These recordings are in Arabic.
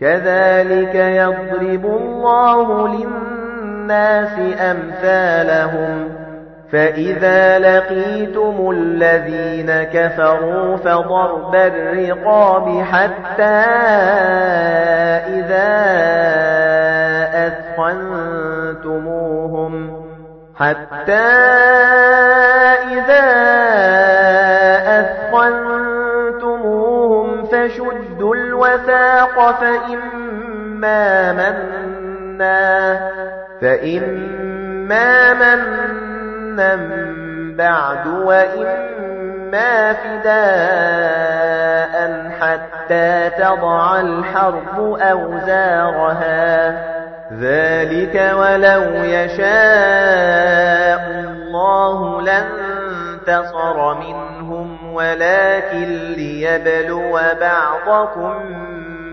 كذلك يضرب الله للناس أمثالهم. فإذا لقيتم الذين كفروا فضرب الرقاب حتى إذا أثخنتموهم. حتى إذا أثخنتموهم فشدوا الوثاق فإما منا فإما منا بعد وإما فداء حتى تضع الحرب أوزارها. ذلك ولو يشاء الله لانتصر منهم ولكن ليبلو بعضكم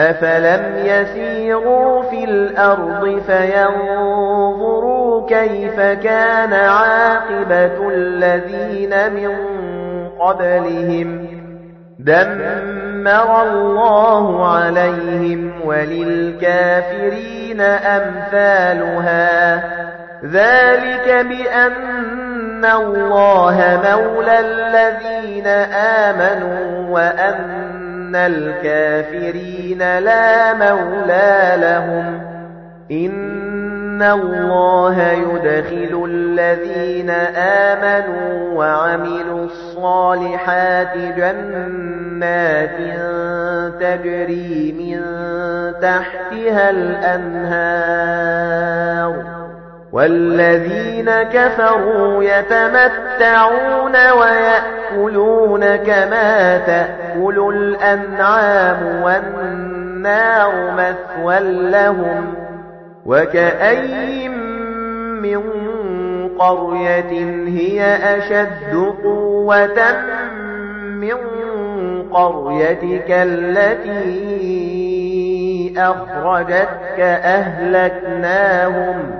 أفلم يسيروا في الأرض فينظروا كيف كان عاقبة الذين من قبلهم دمر الله عليهم وللكافرين أمثالها ذلك بأن الله مولى الذين آمنوا وأن الكافرين لا مولى لهم إن الله يدخل الذين آمنوا وعملوا الصالحات جنات تجري من تحتها الأنهار والذين كفروا يتمتعون ويأكلون كما تأكل الأنعام والنار مثوى لهم وكأي من قرية هي أشد قوة من قريتك التي أخرجتك أهلكناهم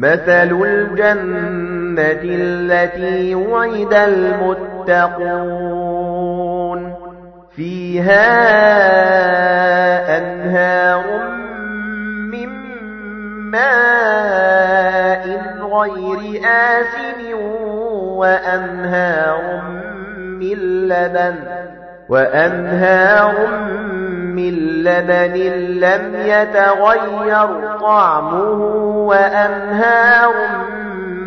مثل الجنة التي وعد المتقون فيها أنهار من ماء غير آسن وأنهار من لبن وأنهار من لبن لم يتغير طعمه وأنهار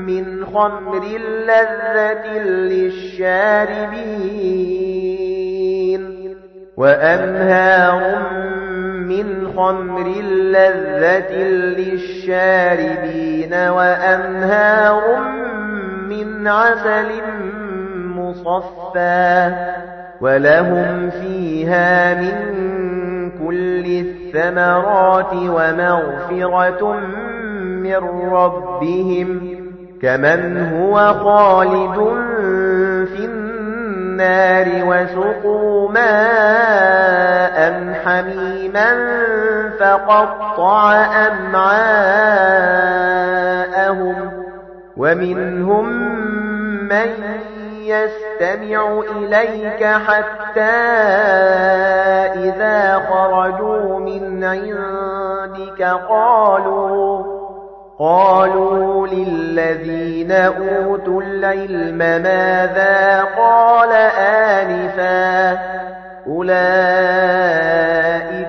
من خمر لذة للشاربين وأنهار من خمر لذة للشاربين وأنهار من عسل مصفى ولهم فيها من كل الثمرات ومغفرة من ربهم كمن هو خالد في النار وسقوا ماء حميما فقطع أمعاءهم ومنهم من يستمع إليك حتى إذا خرجوا من عندك قالوا قالوا للذين أوتوا العلم ماذا قال آنفا؟ أولئك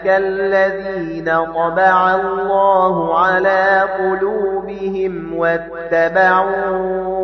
الذين طبع الله على قلوبهم واتبعوا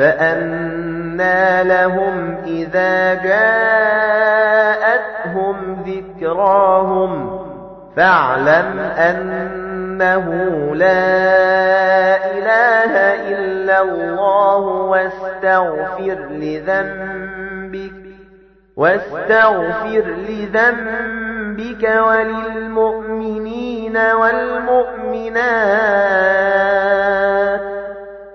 فأنا لهم إذا جاءتهم ذكراهم فاعلم أن أنه لا إله إلا الله واستغفر لذنبك واستغفر لذنبك وللمؤمنين والمؤمنات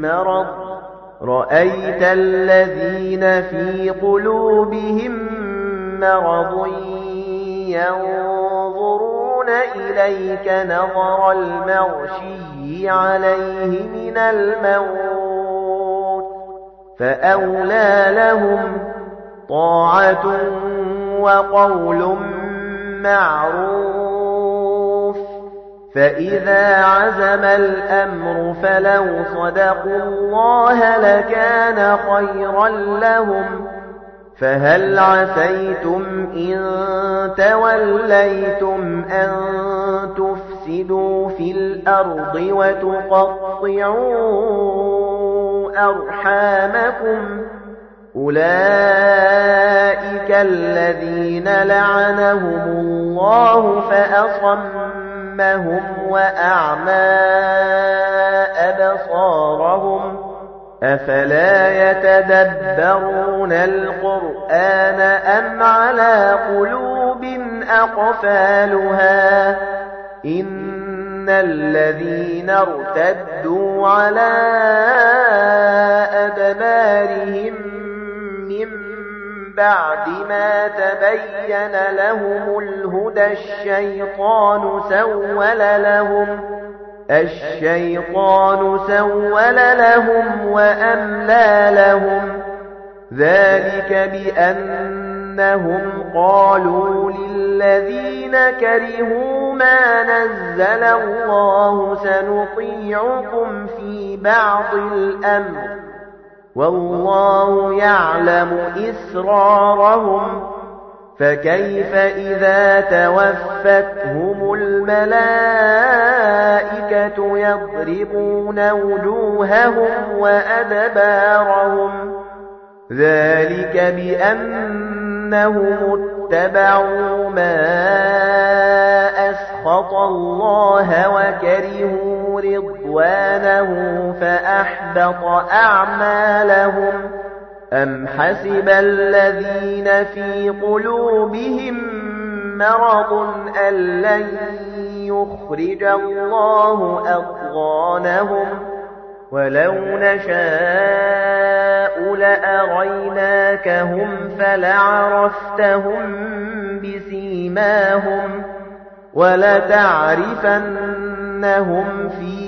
مرض. رأيت الذين في قلوبهم مرض ينظرون إليك نظر المغشي عليه من الموت فأولى لهم طاعة وقول معروف. فإذا عزم الأمر فلو صدقوا الله لكان خيرا لهم فهل عسيتم إن توليتم أن تفسدوا في الأرض وتقطعوا أرحامكم أولئك الذين لعنهم الله فأصمهم وأعمى أبصارهم أفلا يتدبرون القرآن أم على قلوب أقفالها إن الذين ارتدوا على أدبارهم بعد ما تبين لهم الهدى الشيطان سول لهم. الشيطان سول لهم وأملى لهم. ذلك بأنهم قالوا للذين كرهوا ما نزل الله سنطيعكم في بعض الأمر. والله يعلم إسرارهم فَكَيْفَ إِذَا تَوَفَّتْهُمُ الْمَلَائِكَةُ يَضْرِبُونَ وُجُوهَهُمْ وَأَدْبَارَهُمْ ذَلِكَ بِأَنَّهُمُ اتَّبَعُوا مَا أَسْخَطَ اللَّهَ وَكَرِهُوا رِضْوَانَهُ فَأَحْبَطَ أَعْمَالَهُمْ. أَمْ حَسِبَ الَّذِينَ فِي قُلُوبِهِم مَّرَضٌ أَن لَّن يُخْرِجَ اللَّهُ أَضْغَانَهُمْ؟ وَلَوْ نَشَاءُ لَأَرَيْنَاكَهُمْ فَلَعَرَفْتَهُم بِسِيمَاهُمْ. وَلَتَعْرِفَنَّهُمْ فِي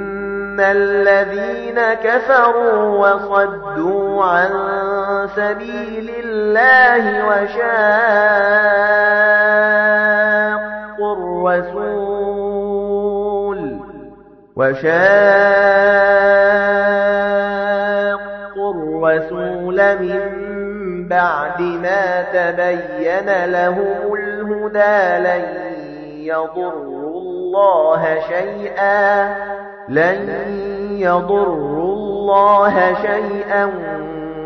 الَّذِينَ كَفَرُوا وَصَدُّوا عَن سَبِيلِ اللَّهِ وَشَاقُّوا الرَّسُولَ وَشَاقُّوا الرَّسُولَ مِن بَعْدِ مَا تَبَيَّنَ لَهُمُ الْهُدَى لَن يَضُرُّوا اللَّهَ شَيْئًا لَن يَضُرُّوا اللَّهَ شَيْئًا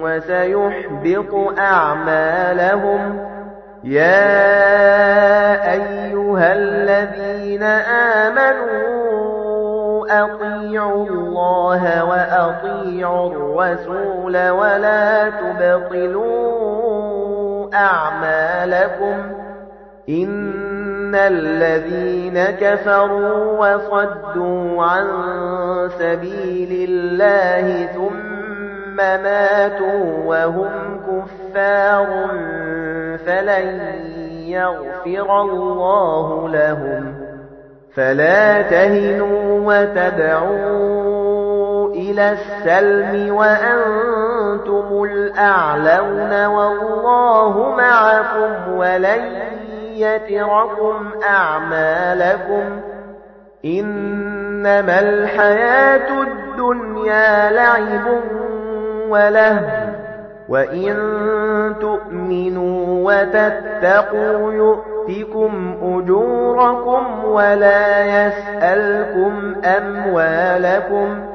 وَسَيُحْبِطُ أَعْمَالَهُمْ. يَا أَيُّهَا الَّذِينَ آمَنُوا أَطِيعُوا اللَّهَ وَأَطِيعُوا الرَّسُولَ وَلَا تُبْطِلُوا أَعْمَالَكُمْ. الَّذِينَ كَفَرُوا وَصَدُّوا عَن سَبِيلِ اللَّهِ ثُمَّ مَاتُوا وَهُمْ كُفَّارٌ فَلَن يَغْفِرَ اللَّهُ لَهُمْ فَلَا تَهِنُوا وَتَدْعُوا إِلَى السَّلْمِ وَأَنتُمُ الْأَعْلَوْنَ وَاللَّهُ مَعَكُمْ وَلَن يَتِرَكُمْ أَعْمَالَكُمْ إِنَّمَا الْحَيَاةُ الدُّنْيَا لَعِبٌ وَلَهْوٌ وَإِن تُؤْمِنُوا وَتَتَّقُوا يُؤْتِكُمْ أُجُورَكُمْ وَلَا يَسْأَلْكُمْ أَمْوَالَكُمْ